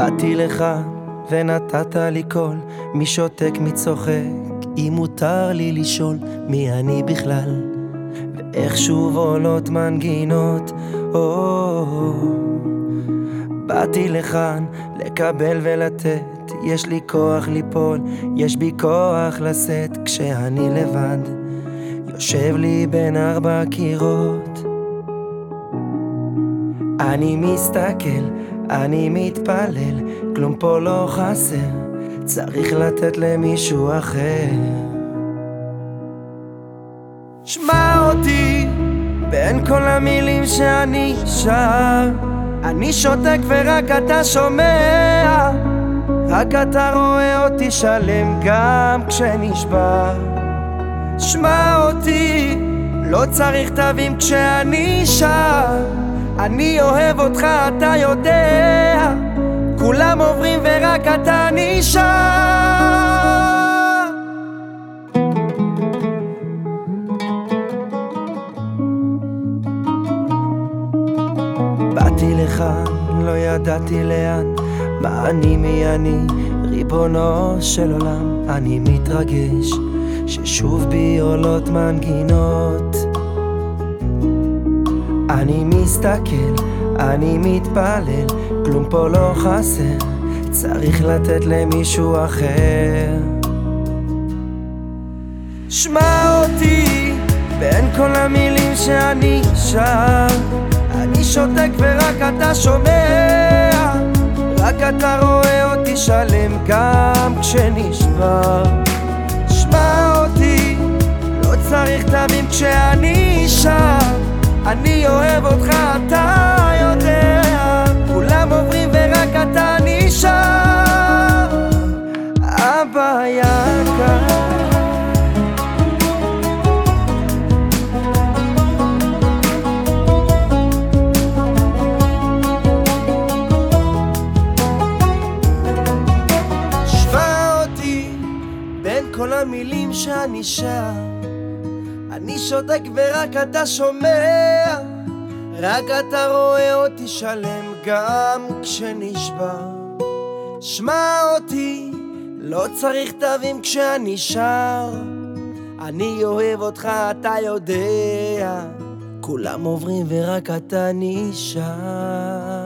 באתי לך ונתת לי קול, מי שותק מי צוחק, אם מותר לי לשאול מי אני בכלל, ואיך שוב עולות מנגינות, או באתי לכאן לקבל ולתת, יש לי כוח ליפול, יש בי כוח לשאת כשאני לבד, יושב לי בין ארבע קירות. אני מסתכל, אני מתפלל, כלום פה לא חסר, צריך לתת למישהו אחר. שמע אותי בין כל המילים שאני שר, אני שותק ורק אתה שומע, רק אתה רואה אותי שלם גם כשנשבר. שמע אותי, לא צריך תווים כשאני שר. אני אוהב אותך, אתה יודע, כולם עוברים ורק אתה נשאר. באתי לכאן, לא ידעתי לאן, מה אני מי אני, ריבונו של עולם, אני מתרגש, ששוב בי עולות מנגינות. אני מסתכל, אני מתפלל, כלום פה לא חסר, צריך לתת למישהו אחר. שמע אותי בין כל המילים שאני שר, אני שותק ורק אתה שומע, רק אתה רואה אותי שלם גם כשנשבר. שמע אותי, לא צריך תווים כשאני שר אני אוהב אותך, אתה יודע. כולם עוברים ורק אתה נשאר. אבא יקר. בין כל המילים שאני שר אני שותק ורק אתה שומע רק אתה רואה אותי שלם גם כשנשבר שמע אותי, לא צריך תווים כשאני שר אני אוהב אותך, אתה יודע. כולם עוברים ורק אתה נשאר